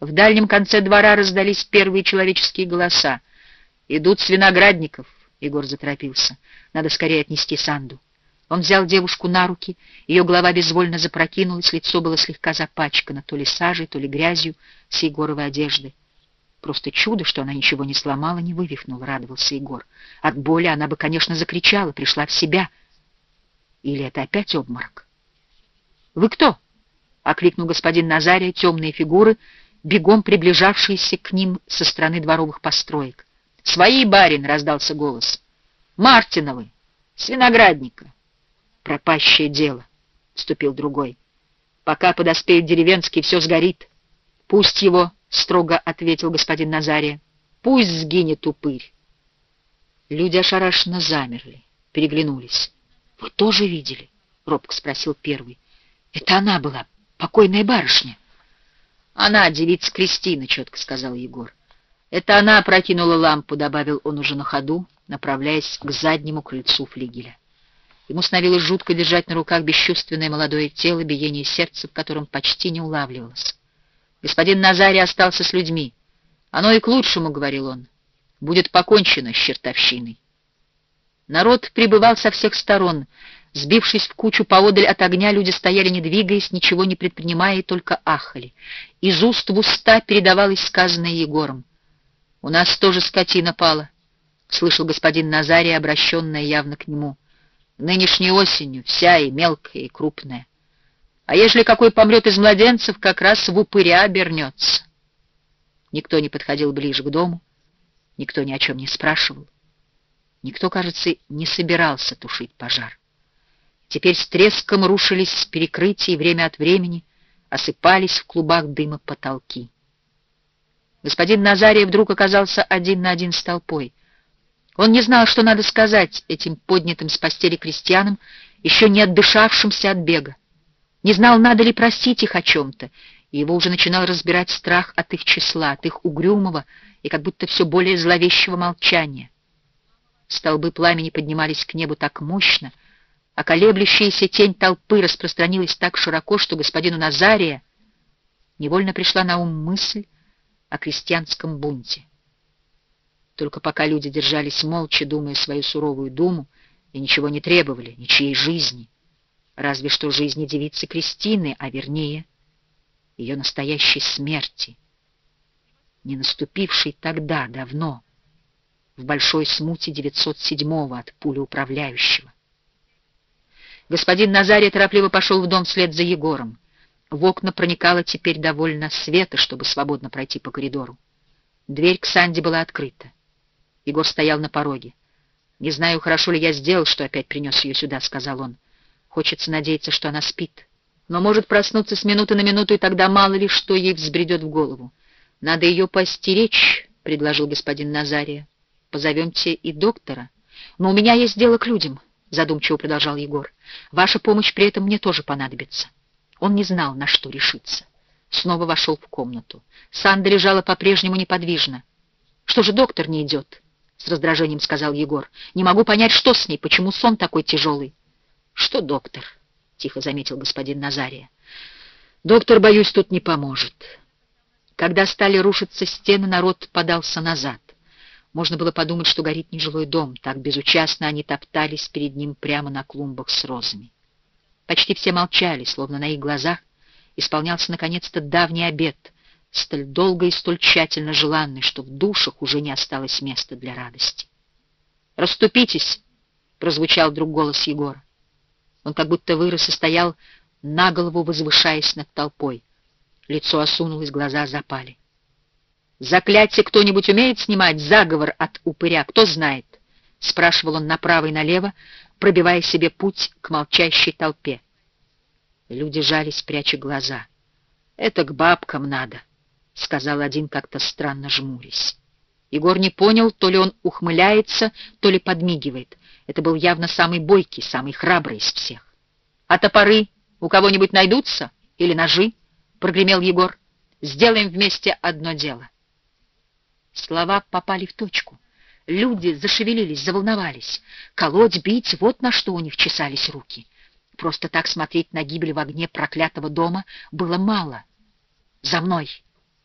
В дальнем конце двора раздались первые человеческие голоса. «Идут с виноградников», — Егор заторопился. «Надо скорее отнести Санду». Он взял девушку на руки, ее голова безвольно запрокинулась, лицо было слегка запачкано, то ли сажей, то ли грязью с Егоровой одежды. Просто чудо, что она ничего не сломала, не вывихнула, радовался Егор. От боли она бы, конечно, закричала, пришла в себя. Или это опять обморок? «Вы кто?» — окликнул господин Назария темные фигуры, бегом приближавшиеся к ним со стороны дворовых построек. «Свои, барин!» — раздался голос. «Мартиновы! С виноградника!» «Пропащее дело!» — вступил другой. «Пока подоспеет деревенский, все сгорит. Пусть его!» — строго ответил господин Назария. «Пусть сгинет упырь!» Люди ошарашенно замерли, переглянулись. «Вы тоже видели?» — робко спросил первый. «Это она была, покойная барышня». «Она, девица Кристина», — четко сказал Егор. «Это она опрокинула лампу», — добавил он уже на ходу, направляясь к заднему крыльцу флигеля. Ему становилось жутко держать на руках бесчувственное молодое тело, биение сердца, в котором почти не улавливалось. Господин Назарий остался с людьми. «Оно и к лучшему», — говорил он. «Будет покончено с чертовщиной». Народ прибывал со всех сторон. Сбившись в кучу поодаль от огня, люди стояли, не двигаясь, ничего не предпринимая, и только ахали. Из уст в уста передавалось сказанное Егором. «У нас тоже скотина пала», — слышал господин Назарий, обращенная явно к нему. «Нынешней осенью вся и мелкая, и крупная. А ежели какой помрет из младенцев, как раз в упыря обернется. Никто не подходил ближе к дому, никто ни о чем не спрашивал. Никто, кажется, не собирался тушить пожар. Теперь с треском рушились с перекрытий, время от времени осыпались в клубах дыма потолки. Господин Назарий вдруг оказался один на один с толпой. Он не знал, что надо сказать этим поднятым с постели крестьянам, еще не отдышавшимся от бега не знал, надо ли просить их о чем-то, и его уже начинал разбирать страх от их числа, от их угрюмого и как будто все более зловещего молчания. Столбы пламени поднимались к небу так мощно, а колеблющаяся тень толпы распространилась так широко, что господину Назария невольно пришла на ум мысль о крестьянском бунте. Только пока люди держались молча, думая свою суровую думу, и ничего не требовали, ничьей жизни — разве что жизни девицы Кристины, а вернее, ее настоящей смерти, не наступившей тогда, давно, в большой смуте 907-го от пули управляющего. Господин Назарий торопливо пошел в дом вслед за Егором. В окна проникало теперь довольно света, чтобы свободно пройти по коридору. Дверь к Санде была открыта. Егор стоял на пороге. «Не знаю, хорошо ли я сделал, что опять принес ее сюда», — сказал он. Хочется надеяться, что она спит. Но может проснуться с минуты на минуту, и тогда мало ли что ей взбредет в голову. Надо ее постеречь, — предложил господин Назария. Позовемте и доктора. Но у меня есть дело к людям, — задумчиво продолжал Егор. Ваша помощь при этом мне тоже понадобится. Он не знал, на что решиться. Снова вошел в комнату. Санда лежала по-прежнему неподвижно. «Что же доктор не идет?» — с раздражением сказал Егор. «Не могу понять, что с ней, почему сон такой тяжелый». «Что доктор?» — тихо заметил господин Назария. «Доктор, боюсь, тут не поможет». Когда стали рушиться стены, народ подался назад. Можно было подумать, что горит нежилой дом. Так безучастно они топтались перед ним прямо на клумбах с розами. Почти все молчали, словно на их глазах исполнялся наконец-то давний обед, столь долго и столь тщательно желанный, что в душах уже не осталось места для радости. «Расступитесь!» — прозвучал вдруг голос Егора. Он как будто вырос и стоял, на голову возвышаясь над толпой. Лицо осунулось, глаза запали. «Заклятие кто-нибудь умеет снимать? Заговор от упыря? Кто знает?» — спрашивал он направо и налево, пробивая себе путь к молчащей толпе. Люди жались, пряча глаза. «Это к бабкам надо», — сказал один как-то странно жмурясь. Егор не понял, то ли он ухмыляется, то ли подмигивает. Это был явно самый бойкий, самый храбрый из всех. «А топоры у кого-нибудь найдутся? Или ножи?» — прогремел Егор. «Сделаем вместе одно дело». Слова попали в точку. Люди зашевелились, заволновались. Колоть, бить — вот на что у них чесались руки. Просто так смотреть на гибель в огне проклятого дома было мало. «За мной!»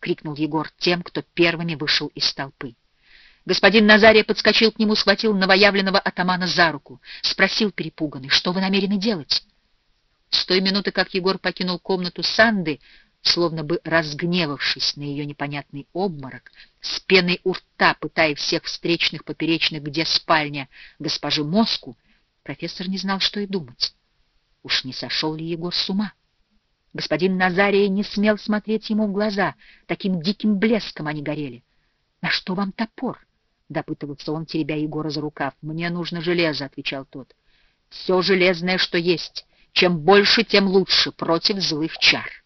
крикнул Егор тем, кто первыми вышел из толпы. Господин Назария подскочил к нему, схватил новоявленного атамана за руку, спросил перепуганный, что вы намерены делать? С той минуты, как Егор покинул комнату Санды, словно бы разгневавшись на ее непонятный обморок, с пеной у рта, пытая всех встречных поперечных, где спальня госпожи Моску, профессор не знал, что и думать. Уж не сошел ли Егор с ума? Господин Назария не смел смотреть ему в глаза, таким диким блеском они горели. «На что вам топор?» — допытывался он, теребя Егора за рукав. «Мне нужно железо», — отвечал тот. «Все железное, что есть. Чем больше, тем лучше, против злых чар».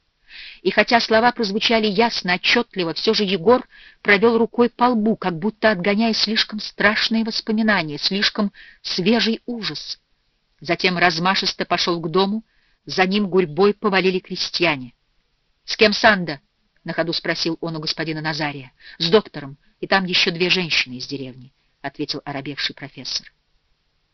И хотя слова прозвучали ясно, отчетливо, все же Егор провел рукой по лбу, как будто отгоняя слишком страшные воспоминания, слишком свежий ужас. Затем размашисто пошел к дому, за ним гурьбой повалили крестьяне. — С кем Санда? — на ходу спросил он у господина Назария. — С доктором, и там еще две женщины из деревни, — ответил оробевший профессор.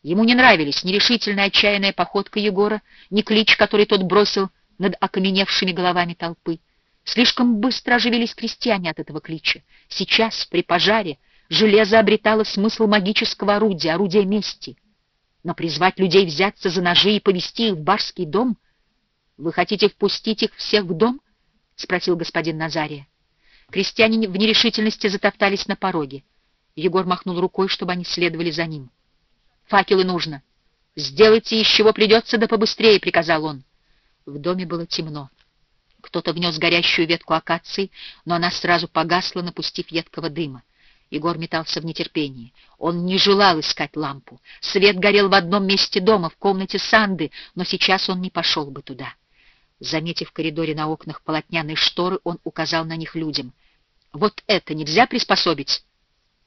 Ему не нравились ни решительная отчаянная походка Егора, ни клич, который тот бросил над окаменевшими головами толпы. Слишком быстро оживились крестьяне от этого клича. Сейчас, при пожаре, железо обретало смысл магического орудия, орудия мести. Но призвать людей взяться за ножи и повести их в барский дом? Вы хотите впустить их всех в дом? — спросил господин Назария. Крестьяне в нерешительности затоптались на пороге. Егор махнул рукой, чтобы они следовали за ним. «Факелы нужно. Сделайте из чего придется, да побыстрее», — приказал он. В доме было темно. Кто-то внес горящую ветку акации, но она сразу погасла, напустив едкого дыма. Егор метался в нетерпении. Он не желал искать лампу. Свет горел в одном месте дома, в комнате Санды, но сейчас он не пошел бы туда. Заметив в коридоре на окнах полотняные шторы, он указал на них людям. «Вот это нельзя приспособить?»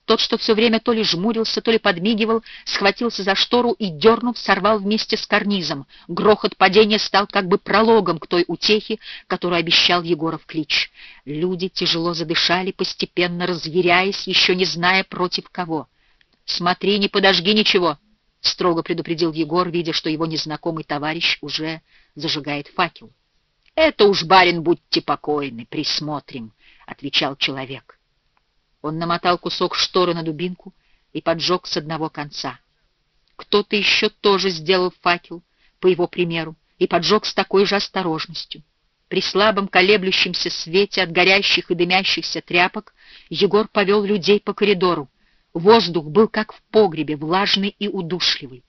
Тот, что все время то ли жмурился, то ли подмигивал, схватился за штору и, дернув, сорвал вместе с карнизом. Грохот падения стал как бы прологом к той утехе, которую обещал Егоров клич. Люди тяжело задышали, постепенно разъяряясь, еще не зная против кого. «Смотри, не подожги ничего!» — строго предупредил Егор, видя, что его незнакомый товарищ уже зажигает факел. «Это уж, барин, будьте покойны, присмотрим», — отвечал человек. Он намотал кусок шторы на дубинку и поджег с одного конца. Кто-то еще тоже сделал факел, по его примеру, и поджег с такой же осторожностью. При слабом колеблющемся свете от горящих и дымящихся тряпок Егор повел людей по коридору. Воздух был как в погребе, влажный и удушливый.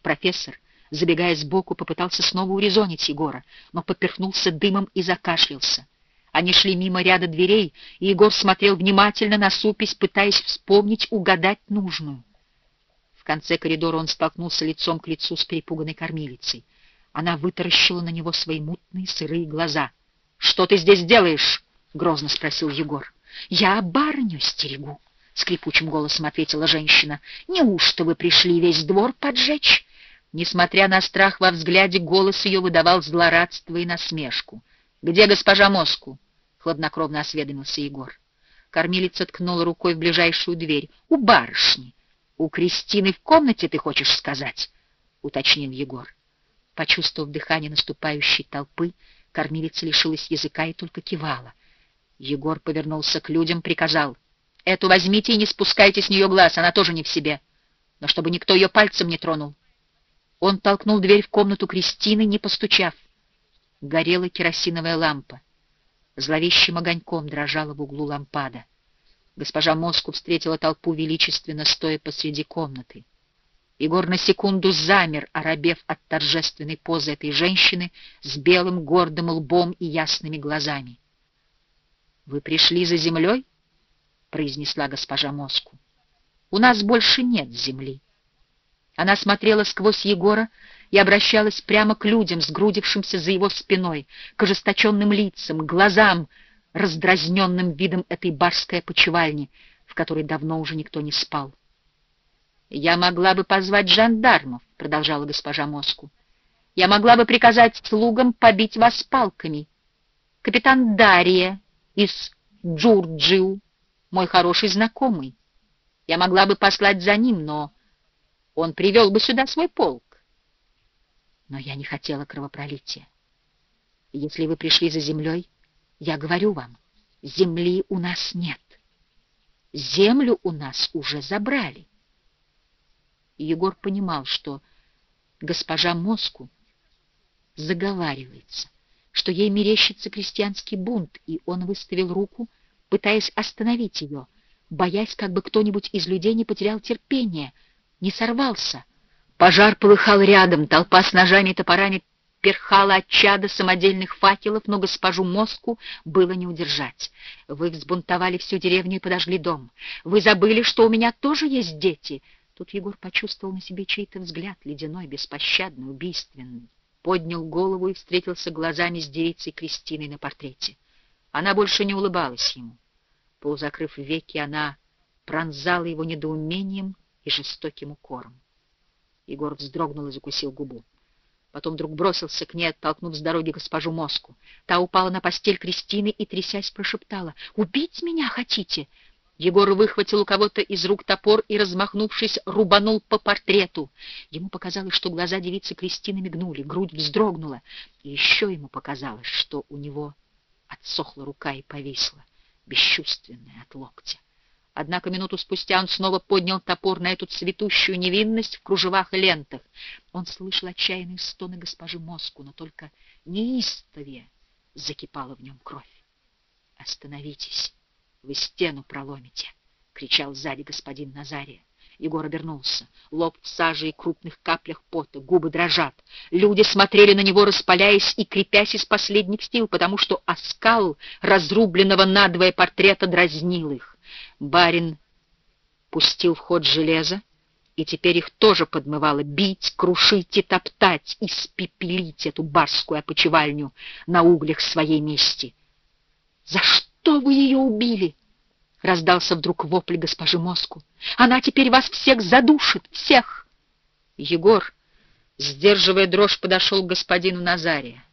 Профессор, забегая сбоку, попытался снова урезонить Егора, но поперхнулся дымом и закашлялся. Они шли мимо ряда дверей, и Егор смотрел внимательно на супесь, пытаясь вспомнить, угадать нужную. В конце коридора он столкнулся лицом к лицу с перепуганной кормилицей. Она вытаращила на него свои мутные сырые глаза. — Что ты здесь делаешь? — грозно спросил Егор. — Я барыню стерегу, — скрипучим голосом ответила женщина. — Неужто вы пришли весь двор поджечь? Несмотря на страх во взгляде, голос ее выдавал злорадство и насмешку. — Где госпожа Моску? Хладнокровно осведомился Егор. Кормилица ткнула рукой в ближайшую дверь. «У барышни! У Кристины в комнате, ты хочешь сказать?» — уточнил Егор. Почувствовав дыхание наступающей толпы, кормилица лишилась языка и только кивала. Егор повернулся к людям, приказал. «Эту возьмите и не спускайте с нее глаз, она тоже не в себе. Но чтобы никто ее пальцем не тронул». Он толкнул дверь в комнату Кристины, не постучав. Горела керосиновая лампа. Зловещим огоньком дрожала в углу лампада. Госпожа Моску встретила толпу величественно, стоя посреди комнаты. Егор на секунду замер, оробев от торжественной позы этой женщины с белым гордым лбом и ясными глазами. — Вы пришли за землей? — произнесла госпожа Моску. — У нас больше нет земли. Она смотрела сквозь Егора и обращалась прямо к людям, сгрудившимся за его спиной, к ожесточенным лицам, глазам, раздразненным видом этой барской опочивальни, в которой давно уже никто не спал. «Я могла бы позвать жандармов», — продолжала госпожа Моску. «Я могла бы приказать слугам побить вас палками. Капитан Дария из Джурджиу, мой хороший знакомый. Я могла бы послать за ним, но он привел бы сюда свой полк. Но я не хотела кровопролития. Если вы пришли за землей, я говорю вам, Земли у нас нет. Землю у нас уже забрали. Егор понимал, что госпожа Моску заговаривается, что ей мерещится крестьянский бунт, и он выставил руку, пытаясь остановить ее, боясь, как бы кто-нибудь из людей не потерял терпение, не сорвался. Пожар полыхал рядом, толпа с ножами и топорами перхала от чада самодельных факелов, но госпожу Моску было не удержать. Вы взбунтовали всю деревню и подожгли дом. Вы забыли, что у меня тоже есть дети. Тут Егор почувствовал на себе чей-то взгляд, ледяной, беспощадный, убийственный. Поднял голову и встретился глазами с девицей Кристиной на портрете. Она больше не улыбалась ему. Полузакрыв веки, она пронзала его недоумением и жестоким укором. Егор вздрогнул и закусил губу. Потом вдруг бросился к ней, оттолкнув с дороги госпожу Моску. Та упала на постель Кристины и, трясясь, прошептала. «Убить меня хотите?» Егор выхватил у кого-то из рук топор и, размахнувшись, рубанул по портрету. Ему показалось, что глаза девицы Кристины мигнули, грудь вздрогнула. И еще ему показалось, что у него отсохла рука и повисла, бесчувственная от локтя. Однако минуту спустя он снова поднял топор на эту цветущую невинность в кружевах и лентах. Он слышал отчаянные стоны госпожи Моску, но только неистовее закипала в нем кровь. «Остановитесь, вы стену проломите!» — кричал сзади господин Назария. Егор обернулся. Лоб в саже и крупных каплях пота, губы дрожат. Люди смотрели на него, распаляясь и крепясь из последних сил, потому что оскал разрубленного надвое портрета дразнил их. Барин пустил в ход железо, и теперь их тоже подмывало бить, крушить и топтать, испепелить эту барскую опочивальню на углях своей мести. «За что вы ее убили?» — раздался вдруг вопль госпожи Моску. «Она теперь вас всех задушит, всех!» Егор, сдерживая дрожь, подошел к господину Назария.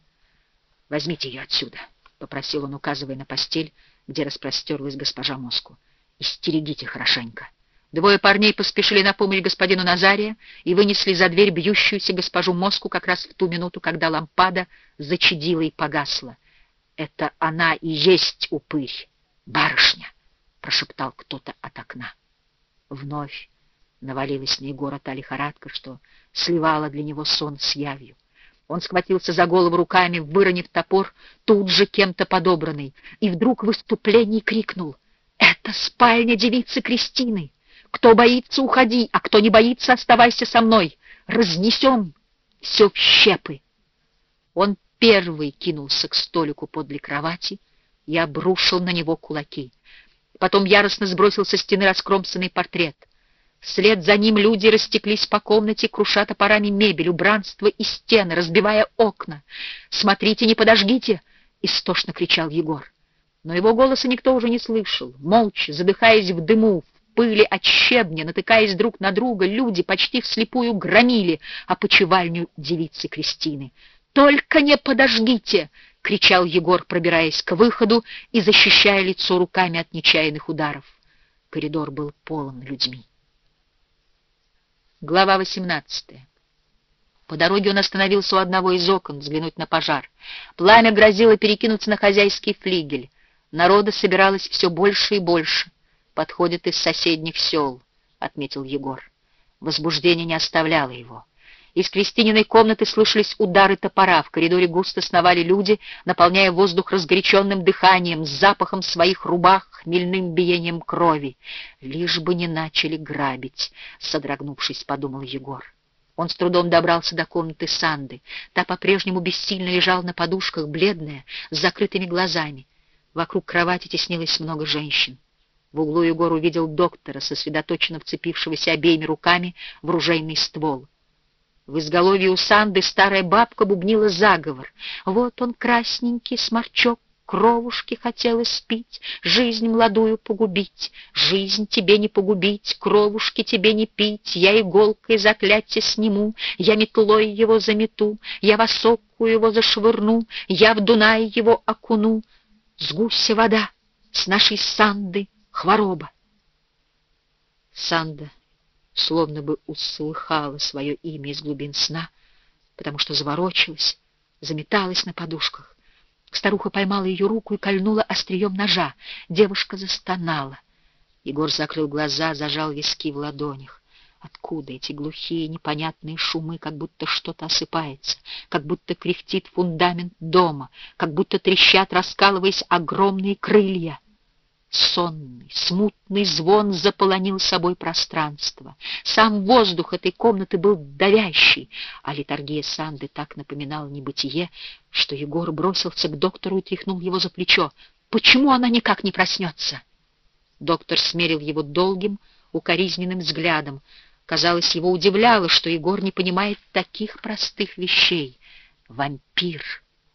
«Возьмите ее отсюда», — попросил он, указывая на постель, где распростерлась госпожа Моску. «Истерегите хорошенько». Двое парней поспешили на помощь господину Назария и вынесли за дверь бьющуюся госпожу Моску как раз в ту минуту, когда лампада зачадила и погасла. «Это она и есть упырь, барышня!» — прошептал кто-то от окна. Вновь навалилась на Егора та лихорадка, что сливала для него сон с явью. Он схватился за голову руками, выронив топор, тут же кем-то подобранный, и вдруг в выступлении крикнул «Это спальня девицы Кристины! Кто боится, уходи, а кто не боится, оставайся со мной! Разнесем все в щепы!» Он первый кинулся к столику подле кровати и обрушил на него кулаки. Потом яростно сбросил со стены раскромсанный портрет — Вслед за ним люди растеклись по комнате, круша топорами мебель, убранство и стены, разбивая окна. «Смотрите, не подожгите!» — истошно кричал Егор. Но его голоса никто уже не слышал. Молча, задыхаясь в дыму, в пыли от щебня, натыкаясь друг на друга, люди почти вслепую громили опочивальню девицы Кристины. «Только не подожгите!» — кричал Егор, пробираясь к выходу и защищая лицо руками от нечаянных ударов. Коридор был полон людьми. Глава 18. По дороге он остановился у одного из окон взглянуть на пожар. Пламя грозило перекинуться на хозяйский флигель. Народа собиралось все больше и больше. Подходят из соседних сел, — отметил Егор. Возбуждение не оставляло его. Из Кристининой комнаты слышались удары топора. В коридоре густо сновали люди, наполняя воздух разгоряченным дыханием, запахом своих рубах, хмельным биением крови. Лишь бы не начали грабить, содрогнувшись, подумал Егор. Он с трудом добрался до комнаты Санды. Та по-прежнему бессильно лежала на подушках, бледная, с закрытыми глазами. Вокруг кровати теснилось много женщин. В углу Егор увидел доктора, сосредоточенно вцепившегося обеими руками в ружейный ствол. В изголовье у Санды старая бабка бубнила заговор. Вот он, красненький сморчок, кровушки хотелось пить, жизнь молодую погубить. Жизнь тебе не погубить, кровушки тебе не пить. Я иголкой заклятие сниму, я метлой его замету, я в осокку его зашвырну, я в Дунай его окуну. С гуся вода, с нашей Санды хвороба. Санда словно бы услыхала свое имя из глубин сна, потому что заворочилась, заметалась на подушках. Старуха поймала ее руку и кольнула острием ножа. Девушка застонала. Егор закрыл глаза, зажал виски в ладонях. Откуда эти глухие, непонятные шумы, как будто что-то осыпается, как будто кряхтит фундамент дома, как будто трещат, раскалываясь, огромные крылья? Сонный, смутный звон заполонил собой пространство. Сам воздух этой комнаты был давящий, а литургия Санды так напоминала небытие, что Егор бросился к доктору и тряхнул его за плечо. «Почему она никак не проснется?» Доктор смерил его долгим, укоризненным взглядом. Казалось, его удивляло, что Егор не понимает таких простых вещей. Вампир